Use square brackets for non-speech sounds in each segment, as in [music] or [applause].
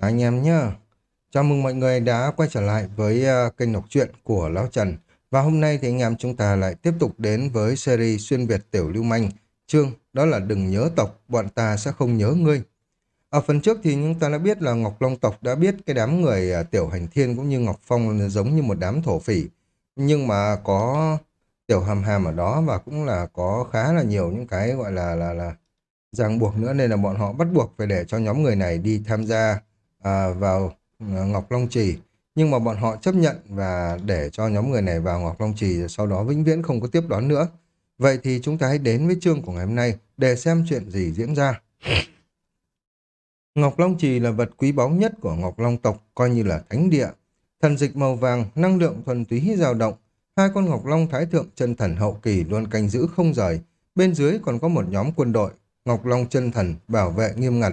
Anh em nhá. Chào mừng mọi người đã quay trở lại với ờ, kênh đọc truyện của Lão Trần. Và hôm nay thì anh em chúng ta lại tiếp tục đến với series xuyên Việt tiểu lưu manh. Chương đó là đừng nhớ tộc, bọn ta sẽ không nhớ ngươi. Ở phần trước thì chúng ta đã biết là Ngọc Long tộc đã biết cái đám người ờ, tiểu hành thiên cũng như Ngọc Phong giống như một đám thổ phỉ. Nhưng mà có tiểu hàm hàm ở đó và cũng là có khá là nhiều những cái gọi là là là ràng buộc nữa nên là bọn họ bắt buộc phải để cho nhóm người này đi tham gia à, vào à, Ngọc Long Trì nhưng mà bọn họ chấp nhận và để cho nhóm người này vào Ngọc Long Trì sau đó vĩnh viễn không có tiếp đón nữa. Vậy thì chúng ta hãy đến với chương của ngày hôm nay để xem chuyện gì diễn ra. Ngọc Long Trì là vật quý báu nhất của Ngọc Long tộc, coi như là thánh địa. Thần dịch màu vàng, năng lượng thuần túy dao động. Hai con Ngọc Long Thái Thượng chân thần hậu kỳ luôn canh giữ không rời. Bên dưới còn có một nhóm quân đội, Ngọc Long chân thần bảo vệ nghiêm ngặt.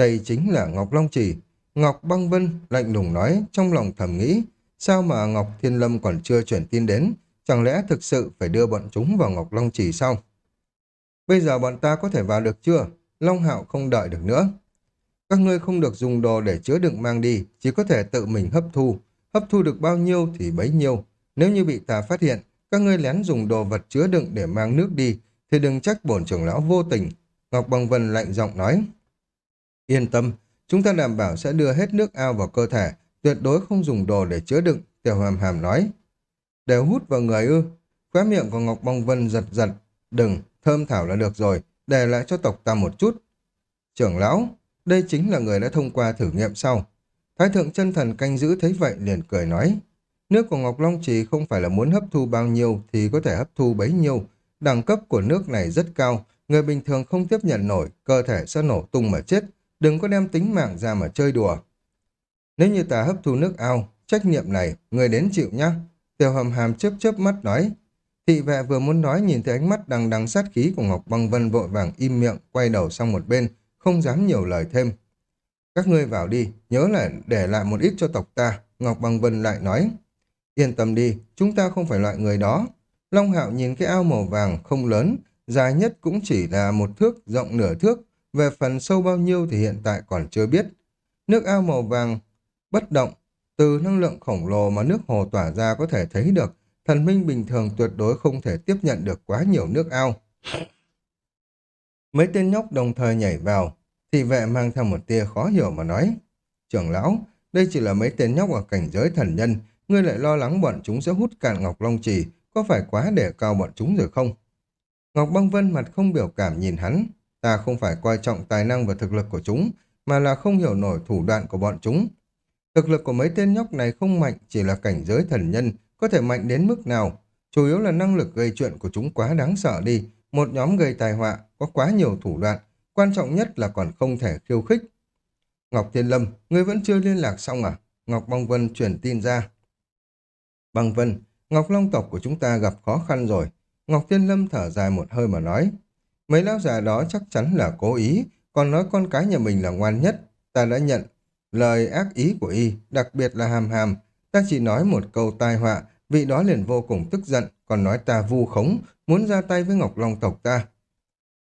Đây chính là Ngọc Long Chỉ. Ngọc Băng Vân lạnh lùng nói trong lòng thầm nghĩ, sao mà Ngọc Thiên Lâm còn chưa chuyển tin đến, chẳng lẽ thực sự phải đưa bọn chúng vào Ngọc Long Chỉ sao? Bây giờ bọn ta có thể vào được chưa? Long Hạo không đợi được nữa. Các ngươi không được dùng đồ để chứa đựng mang đi, chỉ có thể tự mình hấp thu. Hấp thu được bao nhiêu thì bấy nhiêu. Nếu như bị ta phát hiện, các ngươi lén dùng đồ vật chứa đựng để mang nước đi, thì đừng trách bổn trưởng lão vô tình. Ngọc Bằng Vân lạnh giọng nói. Yên tâm, chúng ta đảm bảo sẽ đưa hết nước ao vào cơ thể, tuyệt đối không dùng đồ để chứa đựng, Tiểu Hàm Hàm nói. Đều hút vào người ư. Khóe miệng của Ngọc Bong Vân giật giật. Đừng, thơm thảo là được rồi, để lại cho tộc ta một chút. Trưởng lão, đây chính là người đã thông qua thử nghiệm sau. Thái thượng chân thần canh giữ thấy vậy liền cười nói. Nước của Ngọc Long Trì không phải là muốn hấp thu bao nhiêu thì có thể hấp thu bấy nhiêu. Đẳng cấp của nước này rất cao, người bình thường không tiếp nhận nổi, cơ thể sẽ nổ tung mà chết. Đừng có đem tính mạng ra mà chơi đùa. Nếu như ta hấp thu nước ao, trách nhiệm này, người đến chịu nhá. Tiểu hầm hàm chớp chớp mắt nói. Thị vệ vừa muốn nói nhìn thấy ánh mắt đằng đằng sát khí của Ngọc Băng Vân vội vàng im miệng, quay đầu sang một bên, không dám nhiều lời thêm. Các ngươi vào đi, nhớ là để lại một ít cho tộc ta, Ngọc Băng Vân lại nói. Yên tâm đi, chúng ta không phải loại người đó. Long Hạo nhìn cái ao màu vàng không lớn, dài nhất cũng chỉ là một thước, rộng nửa thước. Về phần sâu bao nhiêu thì hiện tại còn chưa biết. Nước ao màu vàng bất động, từ năng lượng khổng lồ mà nước hồ tỏa ra có thể thấy được, thần minh bình thường tuyệt đối không thể tiếp nhận được quá nhiều nước ao. Mấy tên nhóc đồng thời nhảy vào, thị vệ mang theo một tia khó hiểu mà nói. Trưởng lão, đây chỉ là mấy tên nhóc ở cảnh giới thần nhân, ngươi lại lo lắng bọn chúng sẽ hút cạn Ngọc Long Trì, có phải quá để cao bọn chúng rồi không? Ngọc Băng Vân mặt không biểu cảm nhìn hắn, ta không phải coi trọng tài năng và thực lực của chúng, mà là không hiểu nổi thủ đoạn của bọn chúng. Thực lực của mấy tên nhóc này không mạnh, chỉ là cảnh giới thần nhân, có thể mạnh đến mức nào. Chủ yếu là năng lực gây chuyện của chúng quá đáng sợ đi, một nhóm gây tai họa, có quá nhiều thủ đoạn, quan trọng nhất là còn không thể khiêu khích. Ngọc Thiên Lâm, ngươi vẫn chưa liên lạc xong à? Ngọc Băng Vân truyền tin ra. Băng Vân, Ngọc Long tộc của chúng ta gặp khó khăn rồi. Ngọc Thiên Lâm thở dài một hơi mà nói. Mấy lão già đó chắc chắn là cố ý, còn nói con cái nhà mình là ngoan nhất. Ta đã nhận lời ác ý của y, đặc biệt là hàm hàm. Ta chỉ nói một câu tai họa, vị đó liền vô cùng tức giận, còn nói ta vu khống, muốn ra tay với Ngọc Long tộc ta.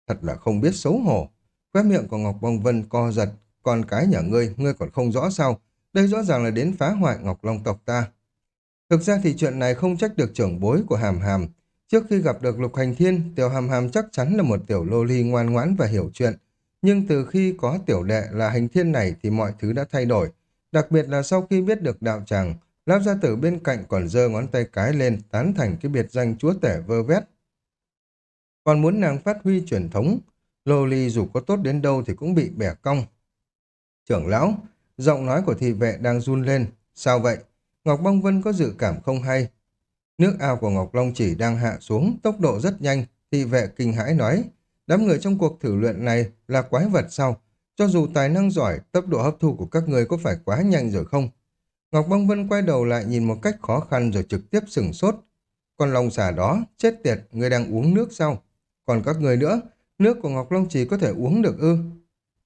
Thật là không biết xấu hổ. Khóe miệng của Ngọc Bông Vân co giật, con cái nhà ngươi, ngươi còn không rõ sao. Đây rõ ràng là đến phá hoại Ngọc Long tộc ta. Thực ra thì chuyện này không trách được trưởng bối của Hàm Hàm. Trước khi gặp được Lục Hành Thiên, Tiểu Hàm Hàm chắc chắn là một tiểu lô ly ngoan ngoãn và hiểu chuyện. Nhưng từ khi có tiểu đệ là hành thiên này thì mọi thứ đã thay đổi. Đặc biệt là sau khi biết được đạo tràng, Lão gia tử bên cạnh còn giơ ngón tay cái lên tán thành cái biệt danh chúa tể vơ vét. Còn muốn nàng phát huy truyền thống, lô ly dù có tốt đến đâu thì cũng bị bẻ cong. Trưởng lão, giọng nói của thị vệ đang run lên. Sao vậy? Ngọc Băng Vân có dự cảm không hay. Nước ao của Ngọc Long chỉ đang hạ xuống, tốc độ rất nhanh, thị vệ kinh hãi nói. Đám người trong cuộc thử luyện này là quái vật sao? Cho dù tài năng giỏi, tốc độ hấp thu của các người có phải quá nhanh rồi không? Ngọc Băng Vân quay đầu lại nhìn một cách khó khăn rồi trực tiếp sừng sốt. Con lòng xà đó, chết tiệt, người đang uống nước sao? Còn các người nữa, nước của Ngọc Long chỉ có thể uống được ư?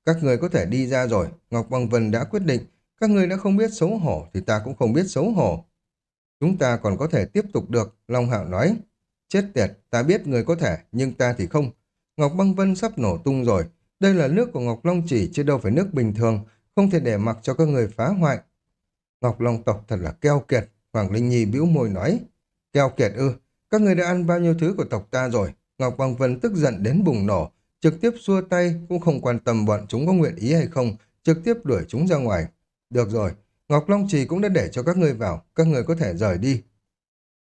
Các người có thể đi ra rồi, Ngọc Băng Vân đã quyết định các người đã không biết xấu hổ thì ta cũng không biết xấu hổ. Chúng ta còn có thể tiếp tục được, Long Hạo nói. Chết tiệt, ta biết người có thể, nhưng ta thì không. Ngọc Băng Vân sắp nổ tung rồi. Đây là nước của Ngọc Long chỉ chứ đâu phải nước bình thường. không thể để mặc cho các người phá hoại. Ngọc Long tộc thật là keo kiệt, Hoàng Linh Nhi bĩu môi nói. Keo kiệt ư, các người đã ăn bao nhiêu thứ của tộc ta rồi? Ngọc Băng Vân tức giận đến bùng nổ, trực tiếp xua tay, cũng không quan tâm bọn chúng có nguyện ý hay không, trực tiếp đuổi chúng ra ngoài. Được rồi, Ngọc Long Trì cũng đã để cho các ngươi vào, các người có thể rời đi.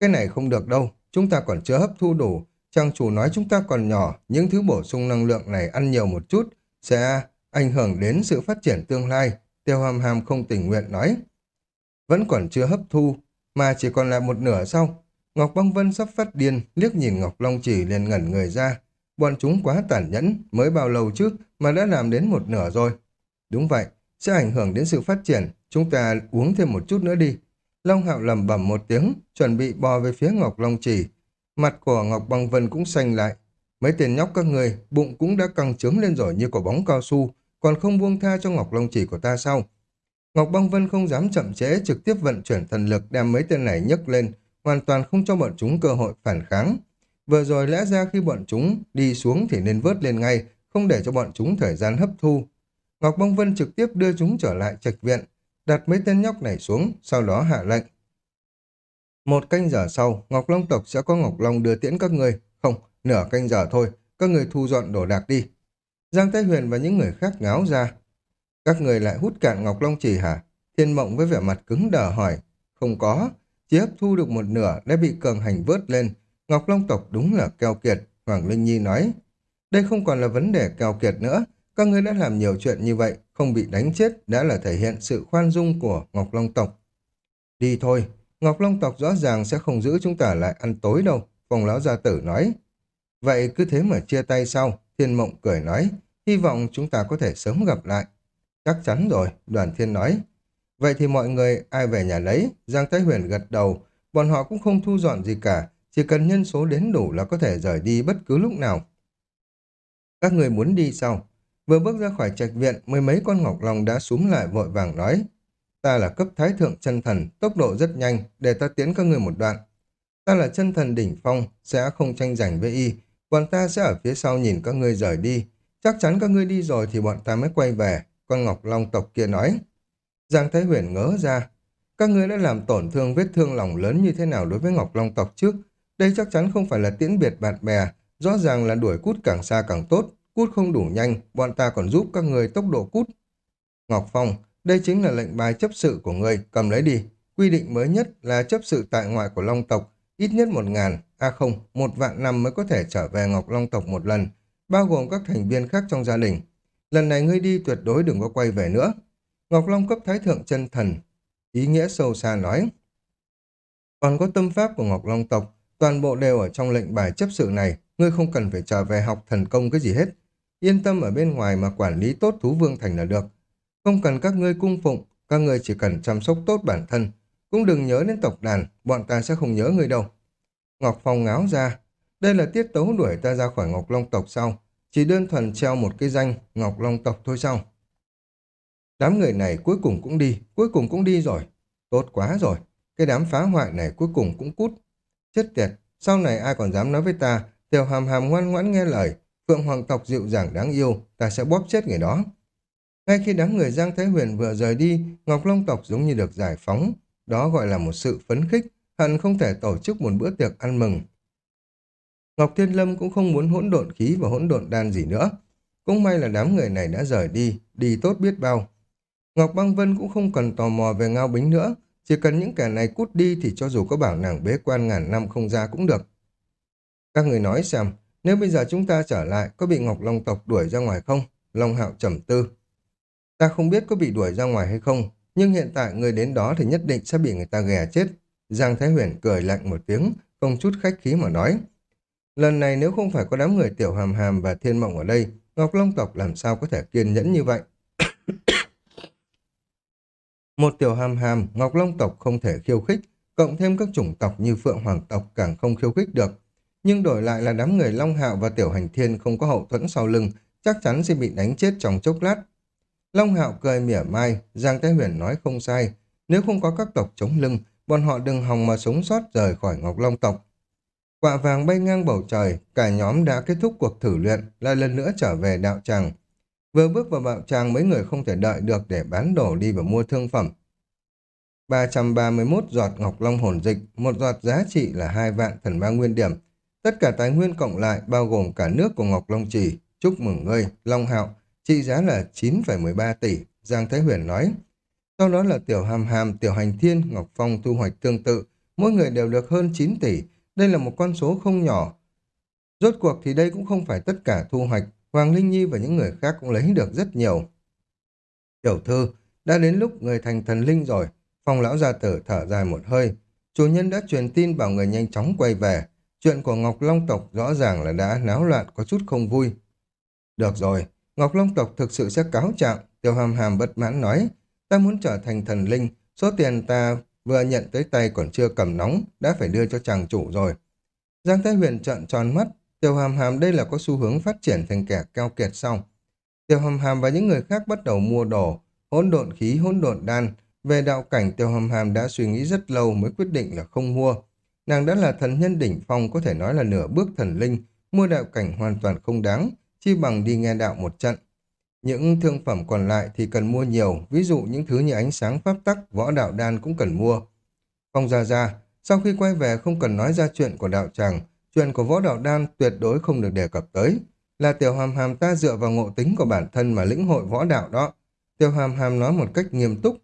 Cái này không được đâu, chúng ta còn chưa hấp thu đủ. Trang chủ nói chúng ta còn nhỏ, những thứ bổ sung năng lượng này ăn nhiều một chút, sẽ ảnh hưởng đến sự phát triển tương lai. Tiêu hàm hàm không tình nguyện nói. Vẫn còn chưa hấp thu, mà chỉ còn lại một nửa sau. Ngọc Băng Vân sắp phát điên, liếc nhìn Ngọc Long Chỉ liền ngẩn người ra. Bọn chúng quá tàn nhẫn, mới bao lâu trước mà đã làm đến một nửa rồi. Đúng vậy, sẽ ảnh hưởng đến sự phát triển, chúng ta uống thêm một chút nữa đi. Long Hạo lầm bẩm một tiếng, chuẩn bị bò về phía Ngọc Long Chỉ. Mặt của Ngọc Băng Vân cũng xanh lại. Mấy tên nhóc các người, bụng cũng đã căng trướng lên rồi như quả bóng cao su, còn không buông tha cho Ngọc Long Chỉ của ta sao? Ngọc Băng Vân không dám chậm trễ, trực tiếp vận chuyển thần lực đem mấy tên này nhấc lên, hoàn toàn không cho bọn chúng cơ hội phản kháng. Vừa rồi lẽ ra khi bọn chúng đi xuống thì nên vớt lên ngay, không để cho bọn chúng thời gian hấp thu. Ngọc Băng Vân trực tiếp đưa chúng trở lại trạch viện, đặt mấy tên nhóc này xuống, sau đó hạ lệnh. Một canh giờ sau, Ngọc Long tộc sẽ có Ngọc Long đưa tiễn các người. Không, nửa canh giờ thôi, các người thu dọn đồ đạc đi. Giang Thái Huyền và những người khác ngáo ra. Các người lại hút cạn Ngọc Long chỉ hả? Thiên Mộng với vẻ mặt cứng đờ hỏi. Không có, chỉ hấp thu được một nửa đã bị cường hành vớt lên. Ngọc Long tộc đúng là keo kiệt, Hoàng Linh Nhi nói. Đây không còn là vấn đề keo kiệt nữa. Các ngươi đã làm nhiều chuyện như vậy, không bị đánh chết đã là thể hiện sự khoan dung của Ngọc Long tộc. Đi thôi, Ngọc Long tộc rõ ràng sẽ không giữ chúng ta lại ăn tối đâu, Phong Lão Gia Tử nói. Vậy cứ thế mà chia tay sau, Thiên Mộng cười nói, hy vọng chúng ta có thể sớm gặp lại. Chắc chắn rồi, đoàn thiên nói. Vậy thì mọi người ai về nhà lấy, Giang Thái Huyền gật đầu, bọn họ cũng không thu dọn gì cả, chỉ cần nhân số đến đủ là có thể rời đi bất cứ lúc nào. Các người muốn đi sau. Vừa bước ra khỏi trạch viện, mười mấy con ngọc long đã súm lại vội vàng nói. Ta là cấp thái thượng chân thần, tốc độ rất nhanh, để ta tiến các người một đoạn. Ta là chân thần đỉnh phong, sẽ không tranh giành với y, bọn ta sẽ ở phía sau nhìn các ngươi rời đi. Chắc chắn các ngươi đi rồi thì bọn ta mới quay về, con ngọc long tộc kia nói. Giang Thái Huyền ngỡ ra, các ngươi đã làm tổn thương vết thương lòng lớn như thế nào đối với ngọc long tộc trước. Đây chắc chắn không phải là tiễn biệt bạn bè, rõ ràng là đuổi cút càng xa càng tốt, cút không đủ nhanh, bọn ta còn giúp các người tốc độ cút. Ngọc Phong, đây chính là lệnh bài chấp sự của người, cầm lấy đi. Quy định mới nhất là chấp sự tại ngoại của Long tộc, ít nhất một ngàn, a à không, một vạn năm mới có thể trở về Ngọc Long tộc một lần, bao gồm các thành viên khác trong gia đình. Lần này ngươi đi tuyệt đối đừng có quay về nữa. Ngọc Long cấp thái thượng chân thần, ý nghĩa sâu xa nói. Còn có tâm pháp của Ngọc Long tộc, toàn bộ đều ở trong lệnh bài chấp sự này, ngươi không cần phải trở về học thần công cái gì hết. Yên tâm ở bên ngoài mà quản lý tốt thú vương thành là được. Không cần các ngươi cung phụng, các ngươi chỉ cần chăm sóc tốt bản thân. Cũng đừng nhớ đến tộc đàn, bọn ta sẽ không nhớ ngươi đâu. Ngọc Phong ngáo ra. Đây là tiết tấu đuổi ta ra khỏi Ngọc Long tộc sau. Chỉ đơn thuần treo một cái danh Ngọc Long tộc thôi sao? Đám người này cuối cùng cũng đi, cuối cùng cũng đi rồi. Tốt quá rồi, cái đám phá hoại này cuối cùng cũng cút. Chết tiệt, sau này ai còn dám nói với ta, tiểu hàm hàm ngoan ngoãn nghe lời, Phượng Hoàng tộc dịu dàng đáng yêu, ta sẽ bóp chết người đó. Ngay khi đám người Giang Thái Huyền vừa rời đi, Ngọc Long tộc giống như được giải phóng. Đó gọi là một sự phấn khích, hận không thể tổ chức một bữa tiệc ăn mừng. Ngọc Thiên Lâm cũng không muốn hỗn độn khí và hỗn độn đan gì nữa. Cũng may là đám người này đã rời đi, đi tốt biết bao. Ngọc Băng Vân cũng không cần tò mò về Ngao Bính nữa, chỉ cần những kẻ này cút đi thì cho dù có bảo nàng bế quan ngàn năm không ra cũng được. Các người nói xem, nếu bây giờ chúng ta trở lại, có bị Ngọc Long tộc đuổi ra ngoài không? Long Hạo trầm tư. Ta không biết có bị đuổi ra ngoài hay không, nhưng hiện tại người đến đó thì nhất định sẽ bị người ta ghè chết. Giang Thái Huyền cười lạnh một tiếng, không chút khách khí mà nói. Lần này nếu không phải có đám người tiểu hàm hàm và thiên mộng ở đây, Ngọc Long tộc làm sao có thể kiên nhẫn như vậy? [coughs] một tiểu hàm hàm, Ngọc Long tộc không thể khiêu khích, cộng thêm các chủng tộc như Phượng Hoàng tộc càng không khiêu khích được nhưng đổi lại là đám người Long Hạo và Tiểu Hành Thiên không có hậu thuẫn sau lưng, chắc chắn sẽ bị đánh chết trong chốc lát. Long Hạo cười mỉa mai, Giang Thái Huyền nói không sai, nếu không có các tộc chống lưng, bọn họ đừng hòng mà sống sót rời khỏi Ngọc Long tộc. Quạ vàng bay ngang bầu trời, cả nhóm đã kết thúc cuộc thử luyện, lại lần nữa trở về đạo tràng. Vừa bước vào đạo tràng mấy người không thể đợi được để bán đổ đi và mua thương phẩm. 331 giọt ngọc long hồn dịch, một giọt giá trị là hai vạn thần ma nguyên điểm. Tất cả tài nguyên cộng lại bao gồm cả nước của Ngọc Long Trì. Chúc mừng ngươi, Long Hạo, trị giá là 9,13 tỷ, Giang Thái Huyền nói. Sau đó là Tiểu Hàm Hàm, Tiểu Hành Thiên, Ngọc Phong thu hoạch tương tự, mỗi người đều được hơn 9 tỷ. Đây là một con số không nhỏ. Rốt cuộc thì đây cũng không phải tất cả thu hoạch, Hoàng Linh Nhi và những người khác cũng lấy được rất nhiều. Tiểu thư, đã đến lúc người thành thần linh rồi, Phong lão gia tử thở dài một hơi. Chủ nhân đã truyền tin bảo người nhanh chóng quay về. Chuyện của Ngọc Long tộc rõ ràng là đã náo loạn có chút không vui. Được rồi, Ngọc Long tộc thực sự sẽ cáo trạng. Tiêu hàm hàm bất mãn nói. Ta muốn trở thành thần linh. Số tiền ta vừa nhận tới tay còn chưa cầm nóng, đã phải đưa cho chàng chủ rồi. Giang Thái Huyền trợn tròn mắt. Tiêu hàm hàm đây là có xu hướng phát triển thành kẻ keo kiệt sau. Tiêu hàm hàm và những người khác bắt đầu mua đồ, hỗn độn khí, hỗn độn đan, về đạo cảnh Tiêu hàm Hàm đã suy nghĩ rất lâu mới quyết định là không mua. Nàng đã là thần nhân đỉnh phong có thể nói là nửa bước thần linh, mua đạo cảnh hoàn toàn không đáng, chi bằng đi nghe đạo một trận. Những thương phẩm còn lại thì cần mua nhiều, ví dụ những thứ như ánh sáng pháp tắc, võ đạo đan cũng cần mua. Phong Gia Gia, sau khi quay về không cần nói ra chuyện của đạo tràng, chuyện của võ đạo đan tuyệt đối không được đề cập tới. Là tiểu hàm hàm ta dựa vào ngộ tính của bản thân mà lĩnh hội võ đạo đó. Tiểu hàm hàm nói một cách nghiêm túc,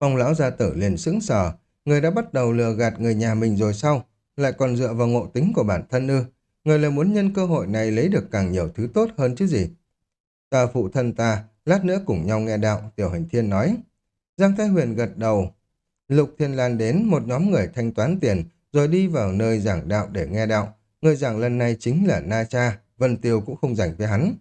Phong lão gia tử liền sững sờ, người đã bắt đầu lừa gạt người nhà mình rồi sao? Lại còn dựa vào ngộ tính của bản thân ư? Người là muốn nhân cơ hội này lấy được càng nhiều thứ tốt hơn chứ gì? Ta phụ thân ta, lát nữa cùng nhau nghe đạo, Tiểu Hành Thiên nói. Giang Thái Huyền gật đầu. Lục Thiên Lan đến một nhóm người thanh toán tiền, rồi đi vào nơi giảng đạo để nghe đạo. Người giảng lần này chính là Na Cha, Vân Tiêu cũng không dành với hắn.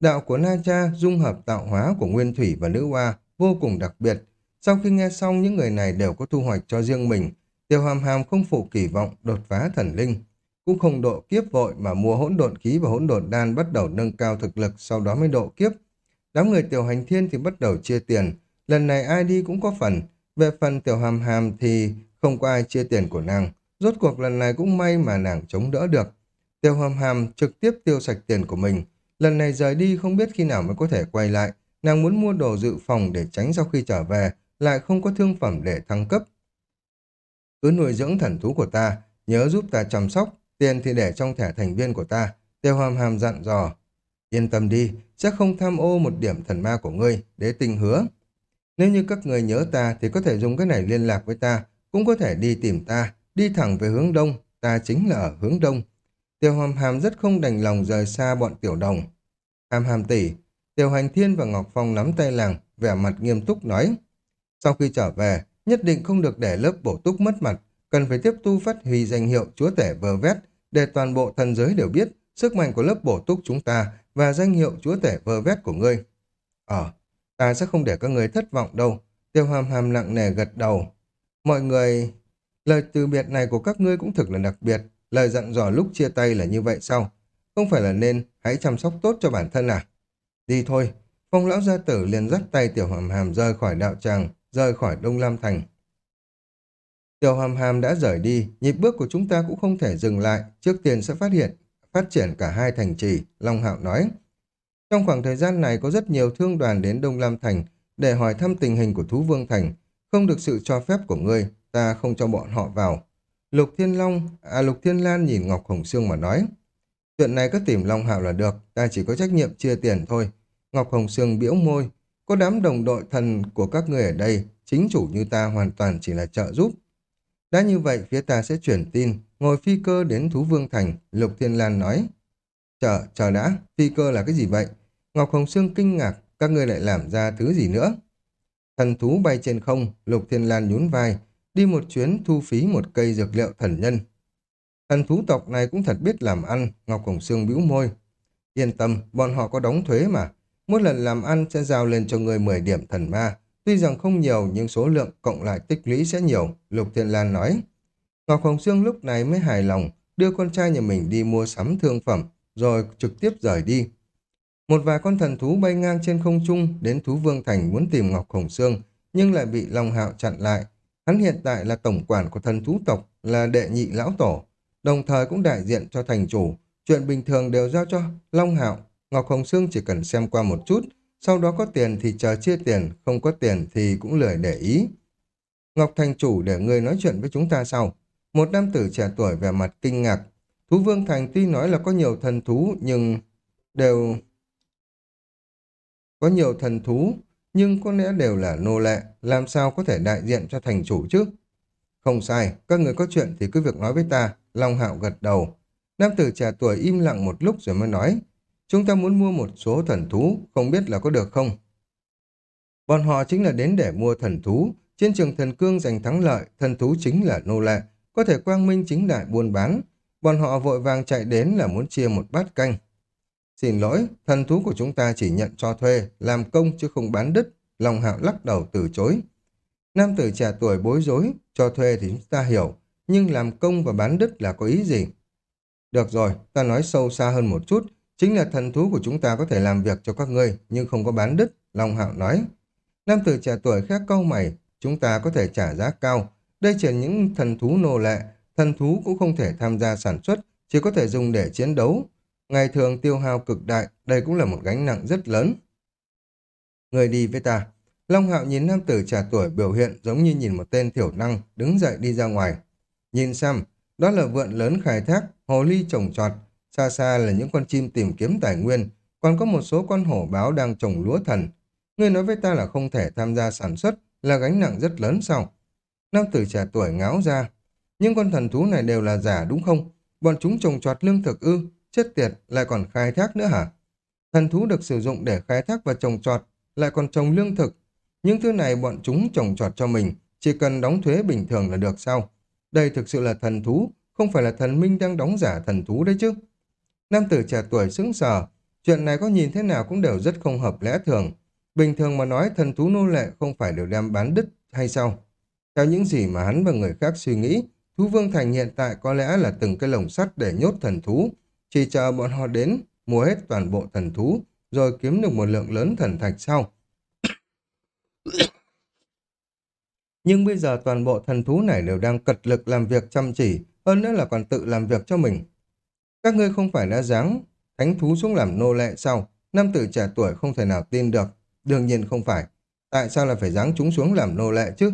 Đạo của Na Cha dung hợp tạo hóa của Nguyên Thủy và Nữ Hoa vô cùng đặc biệt, sau khi nghe xong những người này đều có thu hoạch cho riêng mình, Tiêu Hàm Hàm không phụ kỳ vọng đột phá thần linh, cũng không độ kiếp vội mà mua hỗn độn khí và hỗn độn đan bắt đầu nâng cao thực lực sau đó mới độ kiếp. Đám người Tiểu Hành Thiên thì bắt đầu chia tiền, lần này ai đi cũng có phần, về phần Tiểu Hàm Hàm thì không có ai chia tiền của nàng, rốt cuộc lần này cũng may mà nàng chống đỡ được. Tiêu Hàm Hàm trực tiếp tiêu sạch tiền của mình, lần này rời đi không biết khi nào mới có thể quay lại, nàng muốn mua đồ dự phòng để tránh sau khi trở về lại không có thương phẩm để thăng cấp. Cứ nuôi dưỡng thần thú của ta, nhớ giúp ta chăm sóc, tiền thì để trong thẻ thành viên của ta, tiêu hàm hàm dặn dò. Yên tâm đi, sẽ không tham ô một điểm thần ma của ngươi, để tình hứa. Nếu như các người nhớ ta thì có thể dùng cái này liên lạc với ta, cũng có thể đi tìm ta, đi thẳng về hướng đông, ta chính là ở hướng đông. Tiêu hàm hàm rất không đành lòng rời xa bọn tiểu đồng. Hàm hàm tỷ, Tiêu Hành Thiên và Ngọc Phong nắm tay làng, vẻ mặt nghiêm túc nói. Sau khi trở về, nhất định không được để lớp bổ túc mất mặt, cần phải tiếp tu phát huy danh hiệu chúa tể vơ vét, để toàn bộ thần giới đều biết sức mạnh của lớp bổ túc chúng ta và danh hiệu chúa tể vơ vét của ngươi. Ờ, ta sẽ không để các người thất vọng đâu. Tiêu hàm hàm nặng nề gật đầu. Mọi người... Lời từ biệt này của các ngươi cũng thực là đặc biệt. Lời dặn dò lúc chia tay là như vậy sao? Không phải là nên hãy chăm sóc tốt cho bản thân à? Đi thôi. Phong lão gia tử liền dắt tay tiểu hàm hàm rời khỏi đạo tràng, rời khỏi Đông Lam Thành. Tiểu hàm hàm đã rời đi, nhịp bước của chúng ta cũng không thể dừng lại, trước tiên sẽ phát hiện, phát triển cả hai thành trì, Long Hạo nói. Trong khoảng thời gian này có rất nhiều thương đoàn đến Đông Lam Thành để hỏi thăm tình hình của Thú Vương Thành, không được sự cho phép của ngươi, ta không cho bọn họ vào. Lục Thiên Long, à Lục Thiên Lan nhìn Ngọc Hồng Sương mà nói, chuyện này cứ tìm Long Hạo là được, ta chỉ có trách nhiệm chia tiền thôi. Ngọc Hồng Sương biểu môi, có đám đồng đội thần của các người ở đây, chính chủ như ta hoàn toàn chỉ là trợ giúp. Đã như vậy, phía ta sẽ chuyển tin, ngồi phi cơ đến Thú Vương Thành, Lục Thiên Lan nói. Chờ, chờ đã, phi cơ là cái gì vậy? Ngọc Hồng Sương kinh ngạc, các ngươi lại làm ra thứ gì nữa? Thần thú bay trên không, Lục Thiên Lan nhún vai, đi một chuyến thu phí một cây dược liệu thần nhân. Thần thú tộc này cũng thật biết làm ăn, Ngọc Hồng Sương bĩu môi. Yên tâm, bọn họ có đóng thuế mà, Mỗi lần làm ăn sẽ giao lên cho người 10 điểm thần ma. Tuy rằng không nhiều nhưng số lượng cộng lại tích lũy sẽ nhiều, Lục Thiên Lan nói. Ngọc Hồng Sương lúc này mới hài lòng, đưa con trai nhà mình đi mua sắm thương phẩm, rồi trực tiếp rời đi. Một vài con thần thú bay ngang trên không trung đến Thú Vương Thành muốn tìm Ngọc Hồng Sương, nhưng lại bị Long Hạo chặn lại. Hắn hiện tại là tổng quản của thần thú tộc, là đệ nhị lão tổ, đồng thời cũng đại diện cho thành chủ. Chuyện bình thường đều giao cho Long Hạo, Ngọc Hồng Sương chỉ cần xem qua một chút, sau đó có tiền thì chờ chia tiền, không có tiền thì cũng lười để ý. Ngọc Thành Chủ để người nói chuyện với chúng ta sau. Một nam tử trẻ tuổi vẻ mặt kinh ngạc. Thú Vương Thành tuy nói là có nhiều thần thú nhưng đều... Có nhiều thần thú nhưng có lẽ đều là nô lệ, làm sao có thể đại diện cho thành chủ chứ? Không sai, các người có chuyện thì cứ việc nói với ta, Long Hạo gật đầu. Nam tử trẻ tuổi im lặng một lúc rồi mới nói, chúng ta muốn mua một số thần thú, không biết là có được không? Bọn họ chính là đến để mua thần thú, trên trường thần cương giành thắng lợi, thần thú chính là nô lệ, có thể quang minh chính đại buôn bán. Bọn họ vội vàng chạy đến là muốn chia một bát canh. Xin lỗi, thần thú của chúng ta chỉ nhận cho thuê, làm công chứ không bán đứt. Long Hạo lắc đầu từ chối. Nam tử trẻ tuổi bối rối, cho thuê thì chúng ta hiểu, nhưng làm công và bán đứt là có ý gì? Được rồi, ta nói sâu xa hơn một chút, chính là thần thú của chúng ta có thể làm việc cho các ngươi, nhưng không có bán đứt, Long Hạo nói. Nam tử trẻ tuổi khác câu mày, chúng ta có thể trả giá cao, đây chỉ là những thần thú nô lệ, thần thú cũng không thể tham gia sản xuất, chỉ có thể dùng để chiến đấu. Ngày thường tiêu hao cực đại, đây cũng là một gánh nặng rất lớn. Người đi với ta. Long Hạo nhìn nam tử trẻ tuổi biểu hiện giống như nhìn một tên thiểu năng, đứng dậy đi ra ngoài. Nhìn xem, đó là vượn lớn khai thác, hồ ly trồng trọt, xa xa là những con chim tìm kiếm tài nguyên, còn có một số con hổ báo đang trồng lúa thần. Ngươi nói với ta là không thể tham gia sản xuất, là gánh nặng rất lớn sao? Nam tử trẻ tuổi ngáo ra. Nhưng con thần thú này đều là giả đúng không? Bọn chúng trồng trọt lương thực ư, chết tiệt, lại còn khai thác nữa hả? Thần thú được sử dụng để khai thác và trồng trọt, lại còn trồng lương thực. Những thứ này bọn chúng trồng trọt cho mình, chỉ cần đóng thuế bình thường là được sao? Đây thực sự là thần thú, không phải là thần minh đang đóng giả thần thú đấy chứ. Nam tử trẻ tuổi sững sờ, chuyện này có nhìn thế nào cũng đều rất không hợp lẽ thường. Bình thường mà nói thần thú nô lệ không phải đều đem bán đứt hay sao? Theo những gì mà hắn và người khác suy nghĩ, thú vương thành hiện tại có lẽ là từng cái lồng sắt để nhốt thần thú, chỉ chờ bọn họ đến, mua hết toàn bộ thần thú, rồi kiếm được một lượng lớn thần thạch sau. [coughs] Nhưng bây giờ toàn bộ thần thú này đều đang cật lực làm việc chăm chỉ, hơn nữa là còn tự làm việc cho mình. Các ngươi không phải đã dáng thánh thú xuống làm nô lệ sao? Nam tử trẻ tuổi không thể nào tin được. Đương nhiên không phải. Tại sao là phải dáng chúng xuống làm nô lệ chứ?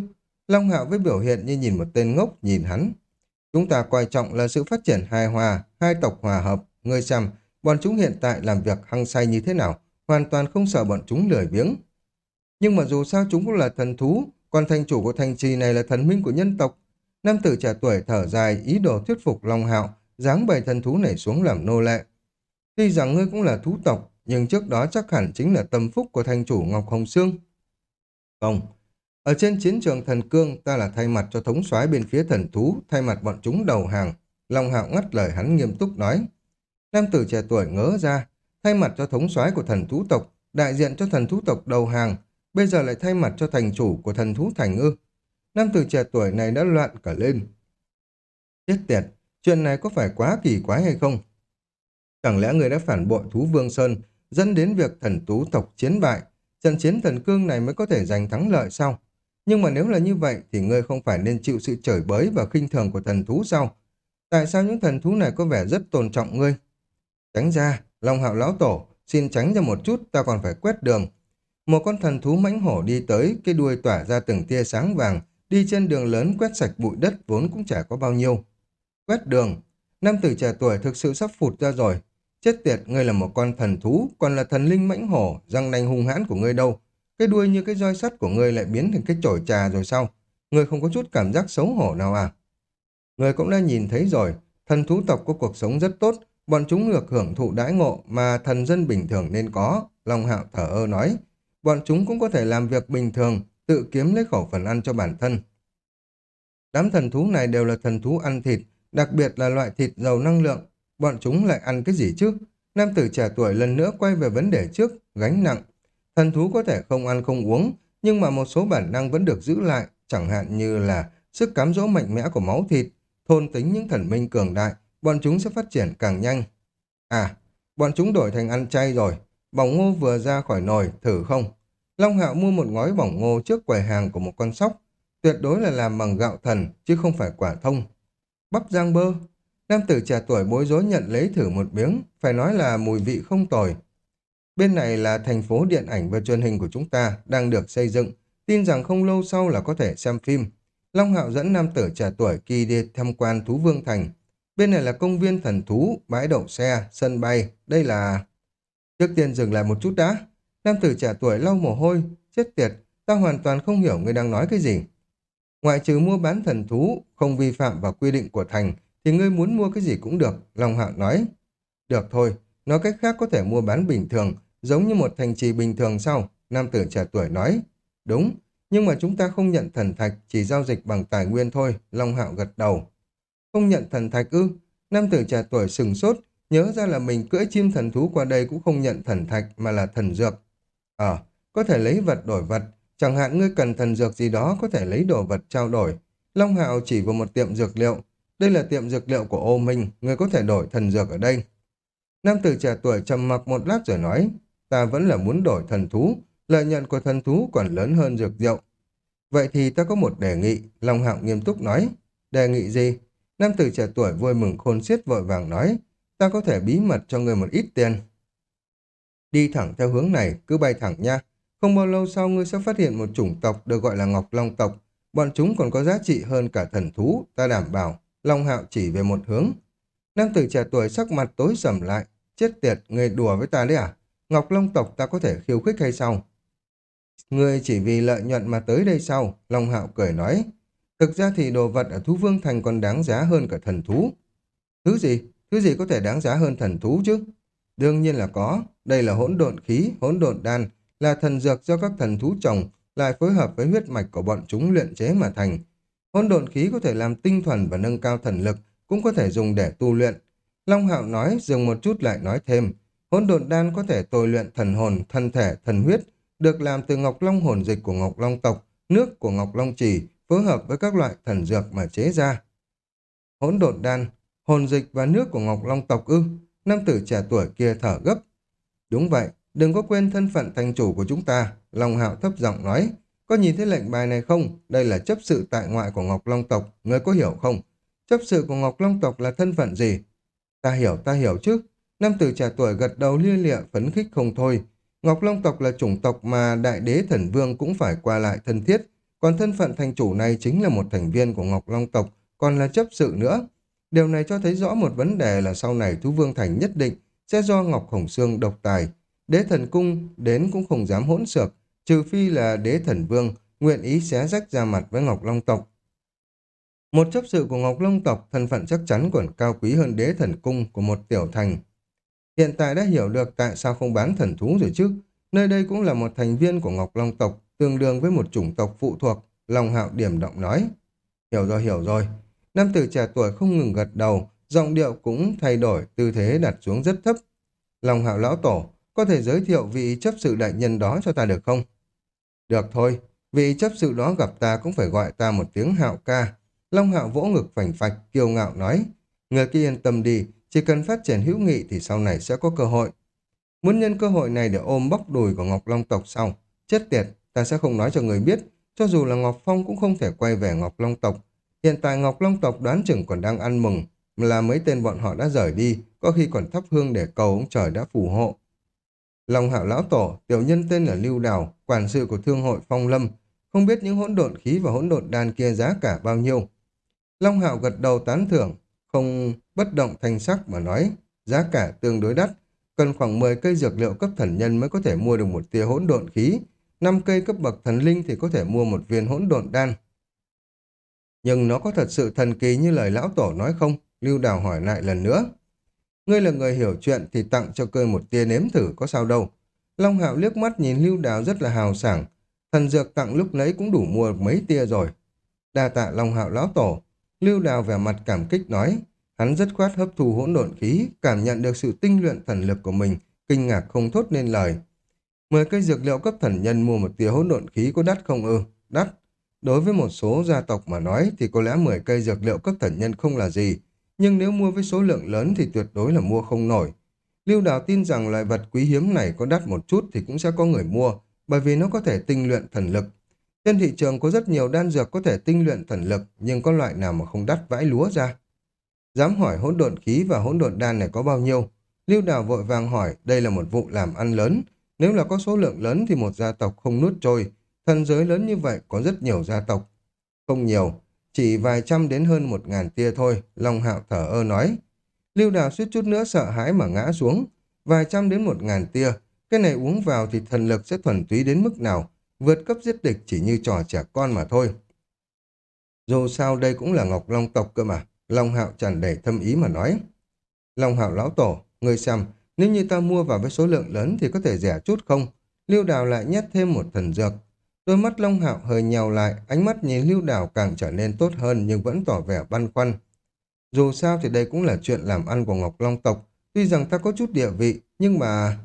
Long Hạo với biểu hiện như nhìn một tên ngốc nhìn hắn. Chúng ta coi trọng là sự phát triển hài hòa, hai tộc hòa hợp. Ngươi xem, bọn chúng hiện tại làm việc hăng say như thế nào, hoàn toàn không sợ bọn chúng lười biếng. Nhưng mà dù sao chúng cũng là thần thú, còn thành chủ của thành trì này là thần minh của nhân tộc. Nam tử trẻ tuổi thở dài ý đồ thuyết phục Long Hạo, dáng bày thần thú này xuống làm nô lệ. Tuy rằng ngươi cũng là thú tộc, nhưng trước đó chắc hẳn chính là tâm phúc của thành chủ Ngọc Hồng Sương. Không, ở trên chiến trường thần cương, ta là thay mặt cho thống soái bên phía thần thú, thay mặt bọn chúng đầu hàng. Long hạo ngắt lời hắn nghiêm túc nói. Nam tử trẻ tuổi ngớ ra, thay mặt cho thống soái của thần thú tộc, đại diện cho thần thú tộc đầu hàng, bây giờ lại thay mặt cho thành chủ của thần thú thành ư. Nam tử trẻ tuổi này đã loạn cả lên. Chết tiệt, chuyện này có phải quá kỳ quái hay không? Chẳng lẽ người đã phản bội thú Vương Sơn, dẫn đến việc thần thú tộc chiến bại, trận chiến thần cương này mới có thể giành thắng lợi sao? Nhưng mà nếu là như vậy thì ngươi không phải nên chịu sự chửi bới và khinh thường của thần thú sao? Tại sao những thần thú này có vẻ rất tôn trọng ngươi? Tránh ra, Long Hạo Lão Tổ, xin tránh ra một chút, ta còn phải quét đường. Một con thần thú mãnh hổ đi tới, cái đuôi tỏa ra từng tia sáng vàng, đi trên đường lớn quét sạch bụi đất vốn cũng chả có bao nhiêu. Quét đường, nam tử trẻ tuổi thực sự sắp phụt ra rồi. Chết tiệt, ngươi là một con thần thú, còn là thần linh mãnh hổ, răng nanh hung hãn của ngươi đâu. Cái đuôi như cái roi sắt của ngươi lại biến thành cái chổi trà rồi sao? Ngươi không có chút cảm giác xấu hổ nào à? Ngươi cũng đã nhìn thấy rồi, thần thú tộc có cuộc sống rất tốt, bọn chúng được hưởng thụ đãi ngộ mà thần dân bình thường nên có. Long hạo thở ơ nói, bọn chúng cũng có thể làm việc bình thường, tự kiếm lấy khẩu phần ăn cho bản thân. Đám thần thú này đều là thần thú ăn thịt, đặc biệt là loại thịt giàu năng lượng. Bọn chúng lại ăn cái gì chứ? Nam tử trẻ tuổi lần nữa quay về vấn đề trước, gánh nặng. Thần thú có thể không ăn không uống, nhưng mà một số bản năng vẫn được giữ lại, chẳng hạn như là sức cám dỗ mạnh mẽ của máu thịt, thôn tính những thần minh cường đại, bọn chúng sẽ phát triển càng nhanh. À, bọn chúng đổi thành ăn chay rồi, bỏng ngô vừa ra khỏi nồi, thử không? Long Hạo mua một gói bỏng ngô trước quầy hàng của một con sóc, tuyệt đối là làm bằng gạo thần, chứ không phải quả thông. Bắp giang bơ, nam tử trẻ tuổi bối rối nhận lấy thử một miếng, phải nói là mùi vị không tồi. Bên này là thành phố điện ảnh và truyền hình của chúng ta đang được xây dựng, tin rằng không lâu sau là có thể xem phim. Long Hạo dẫn nam tử trẻ tuổi kỳ đi tham quan Thú Vương Thành. Bên này là công viên thần thú, bãi đậu xe, sân bay, đây là... Trước tiên dừng lại một chút đã. Nam tử trẻ tuổi lau mồ hôi, chết tiệt, ta hoàn toàn không hiểu người đang nói cái gì. Ngoại trừ mua bán thần thú, không vi phạm vào quy định của thành, thì ngươi muốn mua cái gì cũng được, Long Hạo nói. Được thôi, nói cách khác có thể mua bán bình thường, giống như một thành trì bình thường sau, nam tử trẻ tuổi nói. Đúng, nhưng mà chúng ta không nhận thần thạch, chỉ giao dịch bằng tài nguyên thôi, Long Hạo gật đầu. Không nhận thần thạch ư? Nam tử trẻ tuổi sừng sốt, nhớ ra là mình cưỡi chim thần thú qua đây cũng không nhận thần thạch mà là thần dược. Ờ, có thể lấy vật đổi vật, chẳng hạn ngươi cần thần dược gì đó có thể lấy đồ vật trao đổi. Long Hạo chỉ vào một tiệm dược liệu, đây là tiệm dược liệu của ô Minh, ngươi có thể đổi thần dược ở đây. Nam tử trẻ tuổi trầm mặc một lát rồi nói, ta vẫn là muốn đổi thần thú, lợi nhuận của thần thú còn lớn hơn dược liệu. Vậy thì ta có một đề nghị, Long Hạo nghiêm túc nói. Đề nghị gì? Nam tử trẻ tuổi vui mừng khôn xiết vội vàng nói, ta có thể bí mật cho người một ít tiền. Đi thẳng theo hướng này, cứ bay thẳng nha. Không bao lâu sau ngươi sẽ phát hiện một chủng tộc được gọi là Ngọc Long tộc. Bọn chúng còn có giá trị hơn cả thần thú, ta đảm bảo. Long Hạo chỉ về một hướng. Nam tử trẻ tuổi sắc mặt tối sầm lại. Chết tiệt, người đùa với ta đấy à? Ngọc Long tộc ta có thể khiêu khích hay sao? Người chỉ vì lợi nhuận mà tới đây sau, Long Hạo cười nói. Thực ra thì đồ vật ở Thú Vương Thành còn đáng giá hơn cả thần thú. Thứ gì? Thứ gì có thể đáng giá hơn thần thú chứ? Đương nhiên là có. Đây là hỗn độn khí, hỗn độn đan, là thần dược do các thần thú trồng, lại phối hợp với huyết mạch của bọn chúng luyện chế mà thành. Hỗn độn khí có thể làm tinh thuần và nâng cao thần lực, cũng có thể dùng để tu luyện. Long Hạo nói, dừng một chút lại nói thêm, hỗn độn đan có thể tôi luyện thần hồn, thân thể, thần huyết, được làm từ Ngọc Long hồn dịch của Ngọc Long tộc, nước của Ngọc Long trì, phối hợp với các loại thần dược mà chế ra. Hỗn độn đan, hồn dịch và nước của Ngọc Long tộc ư, nam tử trẻ tuổi kia thở gấp. Đúng vậy, đừng có quên thân phận thành chủ của chúng ta, Long Hạo thấp giọng nói. Có nhìn thấy lệnh bài này không? Đây là chấp sự tại ngoại của Ngọc Long tộc, ngươi có hiểu không? Chấp sự của Ngọc Long tộc là thân phận gì? Ta hiểu, ta hiểu chứ. Nam tử trẻ tuổi gật đầu lia lịa phấn khích không thôi. Ngọc Long tộc là chủng tộc mà đại đế thần vương cũng phải qua lại thân thiết, còn thân phận thành chủ này chính là một thành viên của Ngọc Long tộc, còn là chấp sự nữa. Điều này cho thấy rõ một vấn đề là sau này Thú Vương Thành nhất định sẽ do Ngọc Hồng Sương độc tài. Đế thần cung đến cũng không dám hỗn xược, trừ phi là đế thần vương nguyện ý xé rách ra mặt với Ngọc Long tộc. Một chấp sự của Ngọc Long tộc thân phận chắc chắn còn cao quý hơn đế thần cung của một tiểu thành. Hiện tại đã hiểu được tại sao không bán thần thú rồi chứ. Nơi đây cũng là một thành viên của Ngọc Long tộc, tương đương với một chủng tộc phụ thuộc, Long Hạo điểm động nói. Hiểu rồi, hiểu rồi. Nam tử trẻ tuổi không ngừng gật đầu, giọng điệu cũng thay đổi, tư thế đặt xuống rất thấp. Long Hạo lão tổ, có thể giới thiệu vị chấp sự đại nhân đó cho ta được không? Được thôi, vị chấp sự đó gặp ta cũng phải gọi ta một tiếng hạo ca. Long Hạo vỗ ngực phành phạch, kiêu ngạo nói. Người kia yên tâm đi, chỉ cần phát triển hữu nghị thì sau này sẽ có cơ hội. Muốn nhân cơ hội này để ôm bóc đùi của Ngọc Long tộc sau. Chết tiệt, ta sẽ không nói cho người biết, cho dù là Ngọc Phong cũng không thể quay về Ngọc Long tộc. Hiện tại Ngọc Long tộc đoán chừng còn đang ăn mừng, là mấy tên bọn họ đã rời đi, có khi còn thắp hương để cầu ông trời đã phù hộ. Long hạo lão tổ, tiểu nhân tên là Lưu Đào, quản sự của thương hội Phong Lâm, không biết những hỗn độn khí và hỗn độn đan kia giá cả bao nhiêu. Long hạo gật đầu tán thưởng, không bất động thanh sắc mà nói, giá cả tương đối đắt, cần khoảng 10 cây dược liệu cấp thần nhân mới có thể mua được một tia hỗn độn khí, 5 cây cấp bậc thần linh thì có thể mua một viên hỗn độn đan. Nhưng nó có thật sự thần kỳ như lời lão tổ nói không? Lưu Đào hỏi lại lần nữa. Ngươi là người hiểu chuyện thì tặng cho cơ một tia nếm thử có sao đâu. Long Hạo liếc mắt nhìn Lưu Đào rất là hào sảng. Thần dược tặng lúc nấy cũng đủ mua mấy tia rồi. Đa tạ Long Hạo lão tổ. Lưu Đào vẻ mặt cảm kích nói. Hắn rất khoát hấp thu hỗn độn khí, cảm nhận được sự tinh luyện thần lực của mình, kinh ngạc không thốt nên lời. Mười cây dược liệu cấp thần nhân mua một tia hỗn độn khí có đắt không ư? Đắt. Đối với một số gia tộc mà nói thì có lẽ 10 cây dược liệu cấp thần nhân không là gì, nhưng nếu mua với số lượng lớn thì tuyệt đối là mua không nổi. Lưu Đào tin rằng loại vật quý hiếm này có đắt một chút thì cũng sẽ có người mua, bởi vì nó có thể tinh luyện thần lực. Trên thị trường có rất nhiều đan dược có thể tinh luyện thần lực, nhưng có loại nào mà không đắt vãi lúa ra. Dám hỏi hỗn độn khí và hỗn độn đan này có bao nhiêu? Lưu Đào vội vàng hỏi, đây là một vụ làm ăn lớn. Nếu là có số lượng lớn thì một gia tộc không nuốt trôi. Thần giới lớn như vậy có rất nhiều gia tộc. Không nhiều, chỉ vài trăm đến hơn một ngàn tia thôi, Long Hạo thở ơ nói. Lưu Đào suýt chút nữa sợ hãi mà ngã xuống. Vài trăm đến một ngàn tia, cái này uống vào thì thần lực sẽ thuần túy đến mức nào, vượt cấp giết địch chỉ như trò trẻ con mà thôi. Dù sao đây cũng là Ngọc Long tộc cơ mà, Long Hạo tràn đầy thâm ý mà nói. Long Hạo lão tổ, người xem, nếu như ta mua vào với số lượng lớn thì có thể rẻ chút không? Lưu Đào lại nhét thêm một thần dược. Đôi mắt Long Hạo hơi nhèo lại, ánh mắt nhìn Lưu Đào càng trở nên tốt hơn nhưng vẫn tỏ vẻ băn khoăn. Dù sao thì đây cũng là chuyện làm ăn của Ngọc Long tộc, tuy rằng ta có chút địa vị, nhưng mà...